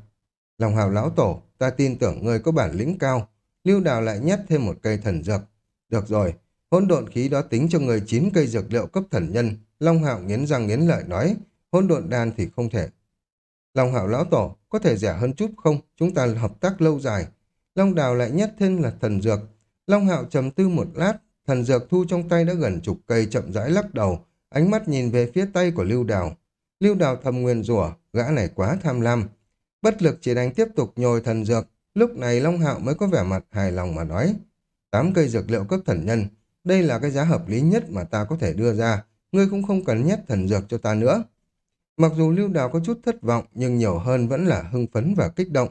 Long Hạo lão tổ, ta tin tưởng người có bản lĩnh cao. Lưu Đào lại nhét thêm một cây thần dược. Được rồi, hỗn độn khí đó tính cho người 9 cây dược liệu cấp thần nhân. Long Hạo nghiến răng nghiến lợi nói, hỗn độn đan thì không thể. Long Hạo lão tổ, có thể rẻ hơn chút không? Chúng ta hợp tác lâu dài. Long Đào lại nhét thêm là thần dược. Long Hạo trầm tư một lát, thần dược thu trong tay đã gần chục cây chậm rãi lắc đầu, ánh mắt nhìn về phía tay của Lưu Đào. Lưu Đào thầm nguyên rủa, gã này quá tham lam. Bất lực chỉ đánh tiếp tục nhồi thần dược, lúc này Long Hạo mới có vẻ mặt hài lòng mà nói. Tám cây dược liệu cấp thần nhân, đây là cái giá hợp lý nhất mà ta có thể đưa ra, ngươi cũng không cần nhét thần dược cho ta nữa. Mặc dù Lưu Đào có chút thất vọng, nhưng nhiều hơn vẫn là hưng phấn và kích động.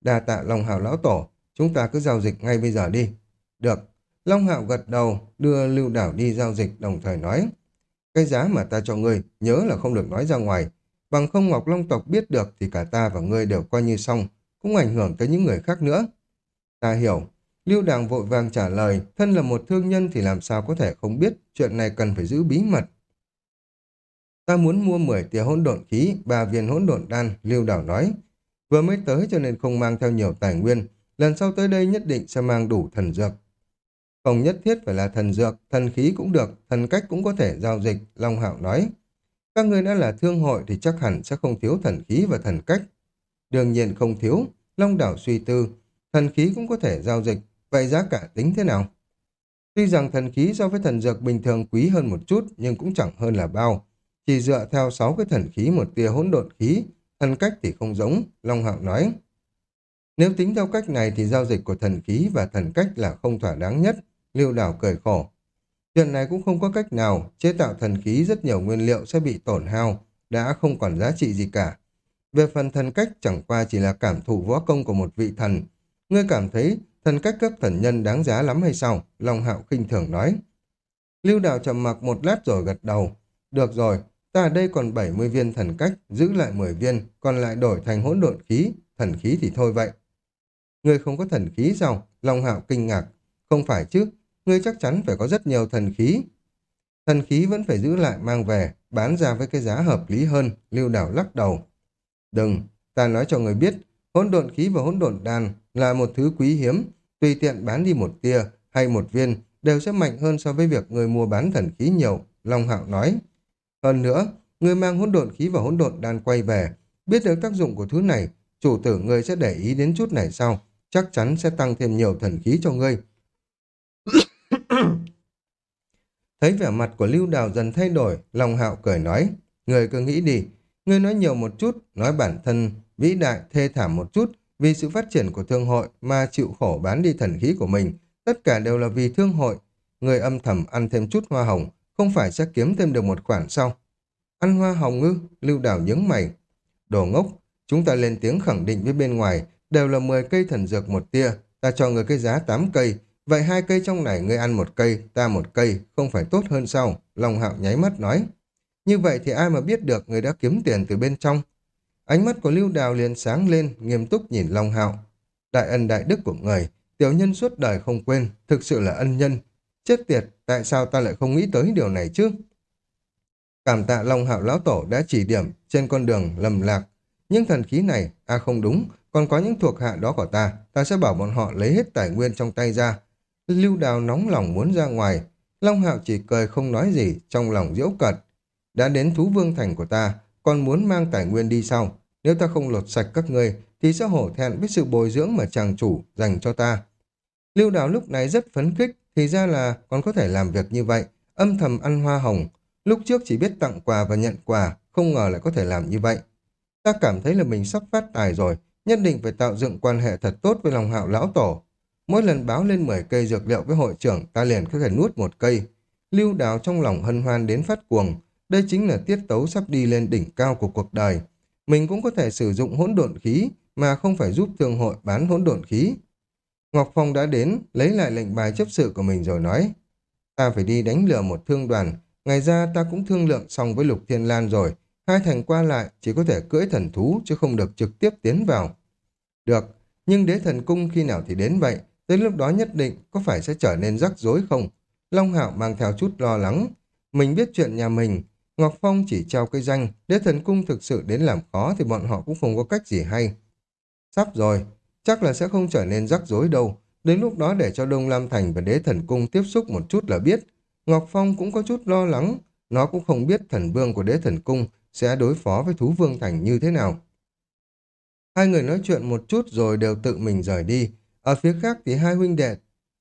Đà tạ Long Hạo lão tổ, chúng ta cứ giao dịch ngay bây giờ đi. Được. Long Hạo gật đầu, đưa Lưu Đảo đi giao dịch đồng thời nói. Cái giá mà ta cho ngươi, nhớ là không được nói ra ngoài. Bằng không Ngọc Long tộc biết được thì cả ta và ngươi đều coi như xong, cũng ảnh hưởng tới những người khác nữa. Ta hiểu. Lưu Đảo vội vàng trả lời, thân là một thương nhân thì làm sao có thể không biết, chuyện này cần phải giữ bí mật. Ta muốn mua 10 tia hỗn độn khí, ba viên hỗn độn đan, Lưu Đảo nói. Vừa mới tới cho nên không mang theo nhiều tài nguyên, lần sau tới đây nhất định sẽ mang đủ thần dược. Không nhất thiết phải là thần dược, thần khí cũng được, thần cách cũng có thể giao dịch, Long Hạo nói. Các người đã là thương hội thì chắc hẳn sẽ không thiếu thần khí và thần cách. Đương nhiên không thiếu, Long Đảo suy tư, thần khí cũng có thể giao dịch, vậy giá cả tính thế nào? Tuy rằng thần khí so với thần dược bình thường quý hơn một chút nhưng cũng chẳng hơn là bao. Chỉ dựa theo sáu cái thần khí một tia hỗn độn khí, thần cách thì không giống, Long Hạo nói. Nếu tính theo cách này thì giao dịch của thần khí và thần cách là không thỏa đáng nhất, Lưu Đảo cười khổ. Chuyện này cũng không có cách nào, chế tạo thần khí rất nhiều nguyên liệu sẽ bị tổn hao, đã không còn giá trị gì cả. Về phần thần cách chẳng qua chỉ là cảm thụ võ công của một vị thần. Ngươi cảm thấy thần cách cấp thần nhân đáng giá lắm hay sao? Long Hạo khinh thường nói. Lưu Đào trầm mặc một lát rồi gật đầu. Được rồi, Ta ở đây còn 70 viên thần cách, giữ lại 10 viên, còn lại đổi thành hỗn độn khí, thần khí thì thôi vậy. Ngươi không có thần khí sao? Long hạo kinh ngạc. Không phải chứ, ngươi chắc chắn phải có rất nhiều thần khí. Thần khí vẫn phải giữ lại mang về, bán ra với cái giá hợp lý hơn, lưu đảo lắc đầu. Đừng, ta nói cho người biết, hỗn độn khí và hỗn độn đan là một thứ quý hiếm, tùy tiện bán đi một tia hay một viên đều sẽ mạnh hơn so với việc người mua bán thần khí nhiều, Long Hạo nói. Hơn nữa, người mang hỗn độn khí và hỗn độn đan quay về, biết được tác dụng của thứ này, chủ tử người sẽ để ý đến chút này sau, chắc chắn sẽ tăng thêm nhiều thần khí cho ngươi. [coughs] Thấy vẻ mặt của Lưu Đào dần thay đổi, Long Hạo cười nói, người cứ nghĩ đi, ngươi nói nhiều một chút, nói bản thân vĩ đại thê thảm một chút, vì sự phát triển của thương hội mà chịu khổ bán đi thần khí của mình, tất cả đều là vì thương hội. Người âm thầm ăn thêm chút hoa hồng, không phải sẽ kiếm thêm được một khoản sau. Ăn hoa hồng ngư, lưu Đào nhướng mày. Đồ ngốc, chúng ta lên tiếng khẳng định với bên ngoài, đều là 10 cây thần dược một tia, ta cho người cái giá 8 cây, vậy hai cây trong này ngươi ăn một cây, ta một cây, không phải tốt hơn sao? Long hạo nháy mắt nói. Như vậy thì ai mà biết được người đã kiếm tiền từ bên trong? Ánh mắt của Lưu Đào liền sáng lên, nghiêm túc nhìn Long Hạo. Đại ân đại đức của người, tiểu nhân suốt đời không quên, thực sự là ân nhân, Chết tiệt, tại sao ta lại không nghĩ tới điều này chứ? Cảm tạ Long Hạo Lão Tổ đã chỉ điểm trên con đường lầm lạc. Nhưng thần khí này, à không đúng, còn có những thuộc hạ đó của ta, ta sẽ bảo bọn họ lấy hết tài nguyên trong tay ra. Lưu Đào nóng lòng muốn ra ngoài. Long Hạo chỉ cười không nói gì, trong lòng diễu cật. Đã đến thú vương thành của ta, còn muốn mang tài nguyên đi sau. Nếu ta không lột sạch các ngươi, thì sẽ hổ thẹn với sự bồi dưỡng mà chàng chủ dành cho ta. Lưu Đào lúc này rất phấn khích, thì ra là còn có thể làm việc như vậy, âm thầm ăn hoa hồng. Lúc trước chỉ biết tặng quà và nhận quà, không ngờ lại có thể làm như vậy. Ta cảm thấy là mình sắp phát tài rồi, nhất định phải tạo dựng quan hệ thật tốt với lòng hạo lão tổ. Mỗi lần báo lên 10 cây dược liệu với hội trưởng, ta liền cứ thể nuốt một cây. Lưu đào trong lòng hân hoan đến phát cuồng. Đây chính là tiết tấu sắp đi lên đỉnh cao của cuộc đời. Mình cũng có thể sử dụng hỗn độn khí mà không phải giúp thương hội bán hỗn độn khí. Ngọc Phong đã đến, lấy lại lệnh bài chấp sự của mình rồi nói. Ta phải đi đánh lừa một thương đoàn. Ngày ra ta cũng thương lượng xong với Lục Thiên Lan rồi. Hai thành qua lại chỉ có thể cưỡi thần thú chứ không được trực tiếp tiến vào. Được, nhưng đế thần cung khi nào thì đến vậy? Tới lúc đó nhất định có phải sẽ trở nên rắc rối không? Long Hạo mang theo chút lo lắng. Mình biết chuyện nhà mình. Ngọc Phong chỉ trao cái danh. Đế thần cung thực sự đến làm khó thì bọn họ cũng không có cách gì hay. Sắp rồi, chắc là sẽ không trở nên rắc rối đâu. Đến lúc đó để cho Đông Lam Thành và đế thần cung tiếp xúc một chút là biết. Ngọc Phong cũng có chút lo lắng. Nó cũng không biết thần vương của đế thần cung sẽ đối phó với thú vương thành như thế nào. Hai người nói chuyện một chút rồi đều tự mình rời đi. Ở phía khác thì hai huynh đệ,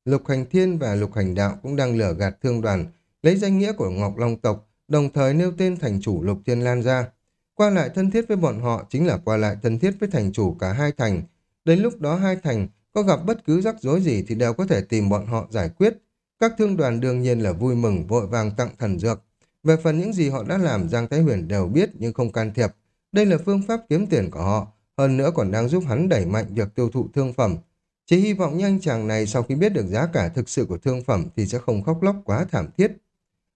Lục Hành Thiên và Lục Hành Đạo cũng đang lửa gạt thương đoàn, lấy danh nghĩa của Ngọc Long tộc, đồng thời nêu tên thành chủ Lục Thiên Lan ra. Qua lại thân thiết với bọn họ chính là qua lại thân thiết với thành chủ cả hai thành. Đến lúc đó hai thành có gặp bất cứ rắc rối gì thì đều có thể tìm bọn họ giải quyết. Các thương đoàn đương nhiên là vui mừng vội vàng tặng thần dược. Về phần những gì họ đã làm Giang Thái Huyền đều biết nhưng không can thiệp. Đây là phương pháp kiếm tiền của họ, hơn nữa còn đang giúp hắn đẩy mạnh việc tiêu thụ thương phẩm. Chỉ hy vọng nhanh chàng này sau khi biết được giá cả thực sự của thương phẩm thì sẽ không khóc lóc quá thảm thiết.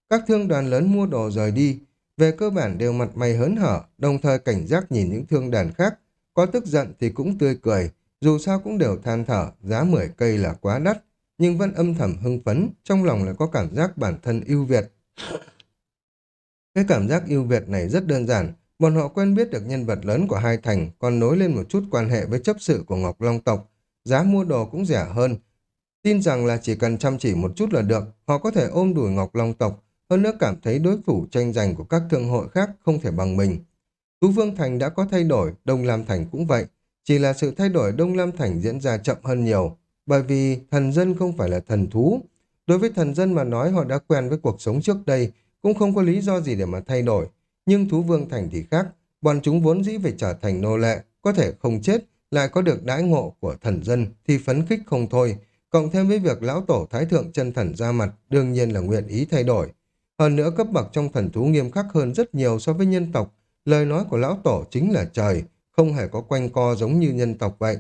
Các thương đoàn lớn mua đồ rời đi, về cơ bản đều mặt mày hớn hở, đồng thời cảnh giác nhìn những thương đàn khác. Có tức giận thì cũng tươi cười, dù sao cũng đều than thở, giá 10 cây là quá đắt, nhưng vẫn âm thầm hưng phấn, trong lòng lại có cảm giác bản thân ưu việt. Cái cảm giác ưu việt này rất đơn giản, bọn họ quen biết được nhân vật lớn của hai thành, còn nối lên một chút quan hệ với chấp sự của Ngọc Long tộc, giá mua đồ cũng rẻ hơn. Tin rằng là chỉ cần chăm chỉ một chút là được, họ có thể ôm đùi Ngọc Long tộc, hơn nữa cảm thấy đối thủ tranh giành của các thương hội khác không thể bằng mình. Tú Vương Thành đã có thay đổi, Đông Lam Thành cũng vậy, chỉ là sự thay đổi Đông Lam Thành diễn ra chậm hơn nhiều, bởi vì thần dân không phải là thần thú. Đối với thần dân mà nói họ đã quen với cuộc sống trước đây, cũng không có lý do gì để mà thay đổi. Nhưng thú vương thành thì khác, bọn chúng vốn dĩ phải trở thành nô lệ, có thể không chết, lại có được đãi ngộ của thần dân thì phấn khích không thôi. Cộng thêm với việc lão tổ thái thượng chân thần ra mặt, đương nhiên là nguyện ý thay đổi. Hơn nữa cấp bậc trong thần thú nghiêm khắc hơn rất nhiều so với nhân tộc. Lời nói của lão tổ chính là trời, không hề có quanh co giống như nhân tộc vậy.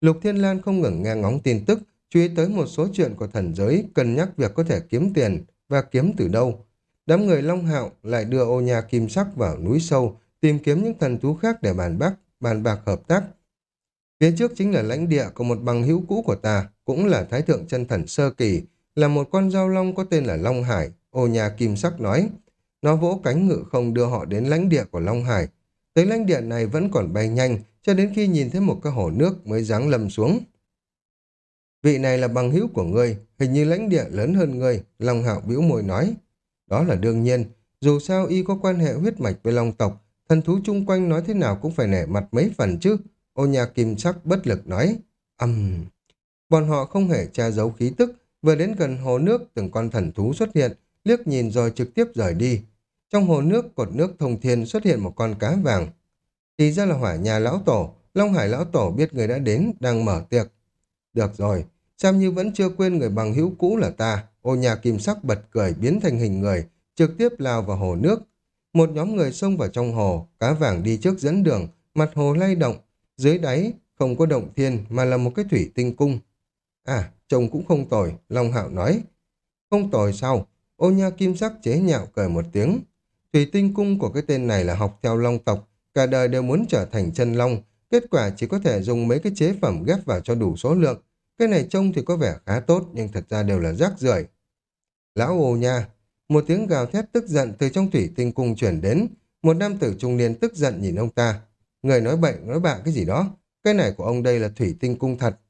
Lục Thiên Lan không ngừng nghe ngóng tin tức, chú ý tới một số chuyện của thần giới, cân nhắc việc có thể kiếm tiền và kiếm từ đâu. Đám người Long Hạo lại đưa ô nhà kim sắc vào núi sâu, tìm kiếm những thần thú khác để bàn bác, bàn bạc hợp tác. Phía trước chính là lãnh địa của một bằng hữu cũ của ta, cũng là Thái Thượng chân Thần Sơ Kỳ, là một con giao long có tên là Long Hải, ô nhà kim sắc nói. Nó vỗ cánh ngự không đưa họ đến lãnh địa của Long Hải. Tới lãnh địa này vẫn còn bay nhanh, cho đến khi nhìn thấy một cái hồ nước mới giáng lâm xuống. Vị này là bằng hữu của ngươi, hình như lãnh địa lớn hơn ngươi, Long Hạo bĩu môi nói. Đó là đương nhiên, dù sao y có quan hệ huyết mạch với Long tộc, thần thú chung quanh nói thế nào cũng phải nể mặt mấy phần chứ. Ô nhà kim sắc bất lực nói, ầm Um. Bọn họ không hề tra giấu khí tức, vừa đến gần hồ nước từng con thần thú xuất hiện, liếc nhìn rồi trực tiếp rời đi. Trong hồ nước, cột nước thông thiên xuất hiện một con cá vàng. Thì ra là hỏa nhà lão tổ, Long Hải lão tổ biết người đã đến, đang mở tiệc. Được rồi, xem như vẫn chưa quên người bằng hữu cũ là ta. Ô nhà kim sắc bật cười biến thành hình người, trực tiếp lao vào hồ nước. Một nhóm người xông vào trong hồ, cá vàng đi trước dẫn đường, mặt hồ lay động, dưới đáy không có động thiên mà là một cái thủy tinh cung. À, trông cũng không tồi, Long Hạo nói. Không tồi sao? Ô nha kim sắc chế nhạo cười một tiếng. Thủy tinh cung của cái tên này là học theo long tộc, cả đời đều muốn trở thành chân long, kết quả chỉ có thể dùng mấy cái chế phẩm ghép vào cho đủ số lượng. Cái này trông thì có vẻ khá tốt nhưng thật ra đều là rác rưởi. Lão ô nha, một tiếng gào thét tức giận từ trong thủy tinh cung chuyển đến, một nam tử trung niên tức giận nhìn ông ta. Người nói bậy, nói bạ cái gì đó, cái này của ông đây là thủy tinh cung thật.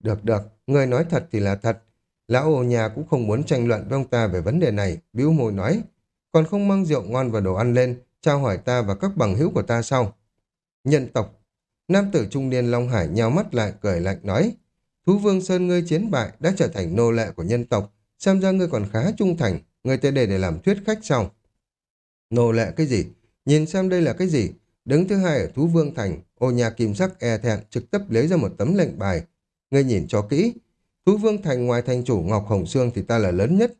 Được được, người nói thật thì là thật. Lão ô nhà cũng không muốn tranh luận với ông ta về vấn đề này, bĩu môi nói. Còn không mang rượu ngon và đồ ăn lên, trao hỏi ta và các bằng hữu của ta sau. Nhân tộc. Nam tử trung niên Long Hải nhào mắt lại cười lạnh nói. Thú vương Sơn ngươi chiến bại đã trở thành nô lệ của nhân tộc, xem ra ngươi còn khá trung thành, ngươi tới đây để làm thuyết khách xong. Nô lệ cái gì? Nhìn xem đây là cái gì? Đứng thứ hai ở Thú Vương Thành, ô nhà kim sắc e thẹn trực tiếp lấy ra một tấm lệnh bài. Ngươi nhìn cho kỹ, Thú Vương Thành ngoài thành chủ Ngọc Hồng Sương thì ta là lớn nhất.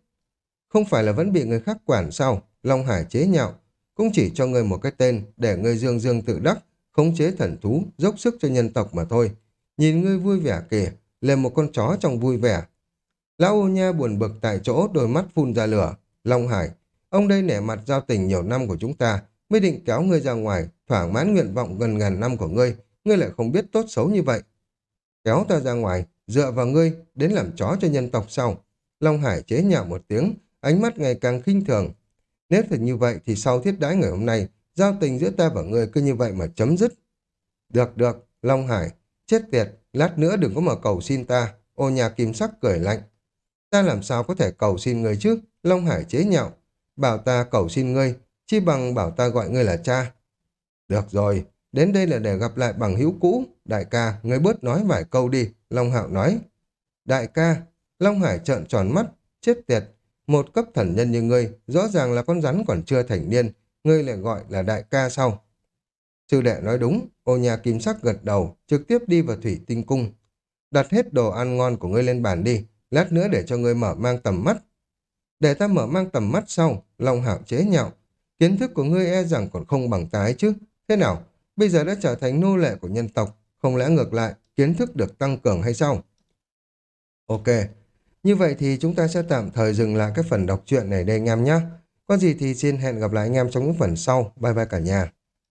Không phải là vẫn bị người khác quản sao? Long Hải chế nhạo. Cũng chỉ cho ngươi một cái tên để ngươi dương dương tự đắc, khống chế thần thú, dốc sức cho nhân tộc mà thôi. Nhìn ngươi vui vẻ kìa, lên một con chó trong vui vẻ. Lão ô nha buồn bực tại chỗ, đôi mắt phun ra lửa. Long Hải, ông đây nể mặt giao tình nhiều năm của chúng ta, mới định kéo ngươi ra ngoài, thỏa mãn nguyện vọng gần ngàn năm của ngươi, ngươi lại không biết tốt xấu như vậy. Kéo ta ra ngoài, dựa vào ngươi, đến làm chó cho nhân tộc sau. Long Hải chế nhạo một tiếng, ánh mắt ngày càng khinh thường. Nếu thật như vậy thì sau thiết đãi ngày hôm nay, giao tình giữa ta và ngươi cứ như vậy mà chấm dứt. Được, được, Long Hải, chết tiệt, lát nữa đừng có mà cầu xin ta. Ô nhà kim sắc cười lạnh. Ta làm sao có thể cầu xin ngươi chứ? Long Hải chế nhạo. Bảo ta cầu xin ngươi, chi bằng bảo ta gọi ngươi là cha. Được rồi, đến đây là để gặp lại bằng hữu cũ. Đại ca, ngươi bớt nói vài câu đi, Long Hạo nói. Đại ca, Long Hải trợn tròn mắt, chết tiệt. Một cấp thần nhân như ngươi, rõ ràng là con rắn còn chưa thành niên, ngươi lại gọi là đại ca sau. Sư đệ nói đúng, ô nhà kim sắc gật đầu, trực tiếp đi vào thủy tinh cung. Đặt hết đồ ăn ngon của ngươi lên bàn đi, lát nữa để cho ngươi mở mang tầm mắt. Để ta mở mang tầm mắt sau, Long Hạo chế nhạo. Kiến thức của ngươi e rằng còn không bằng tái chứ. Thế nào, bây giờ đã trở thành nô lệ của nhân tộc, không lẽ ngược lại, kiến thức được tăng cường hay sao? Ok, như vậy thì chúng ta sẽ tạm thời dừng lại cái phần đọc truyện này đây anh em nhé. Có gì thì xin hẹn gặp lại anh em trong những phần sau. Bye bye cả nhà.